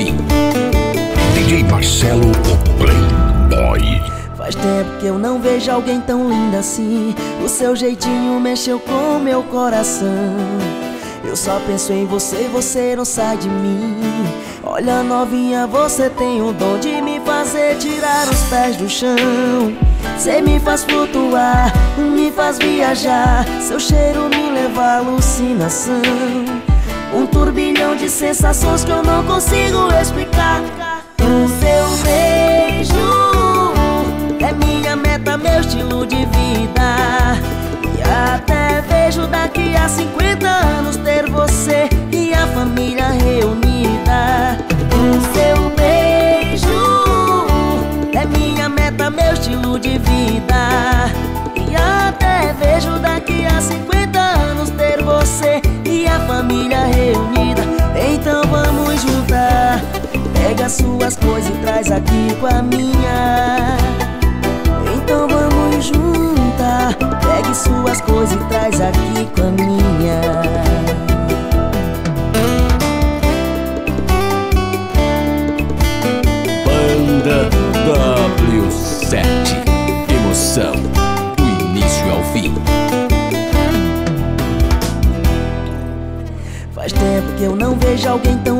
fim. DJ Marcelo, o Playboy. Faz tempo que eu não vejo alguém tão linda assim. O seu jeitinho mexeu com meu coração. Eu só penso em você, você não sai de mim. Olha, novinha, você tem o dom de me fazer tirar os pés do chão. Você me faz flutuar, me faz viajar. Seu cheiro me leva à alucinação. Um turbilhão de sensações que eu não consigo explicar. O seu beijo é minha meta, meu estilo de vida. E até vejo daqui a 50 anos ter você e a família reunida. O seu beijo é minha meta, meu estilo de vida. E até vejo daqui a 50 anos ter você e a família reunida. Traz aqui com a minha. Então vamos juntar. Pegue suas coisas e traz aqui com a minha. Banda W7. Emoção do início ao fim. Faz tempo que eu não vejo alguém tão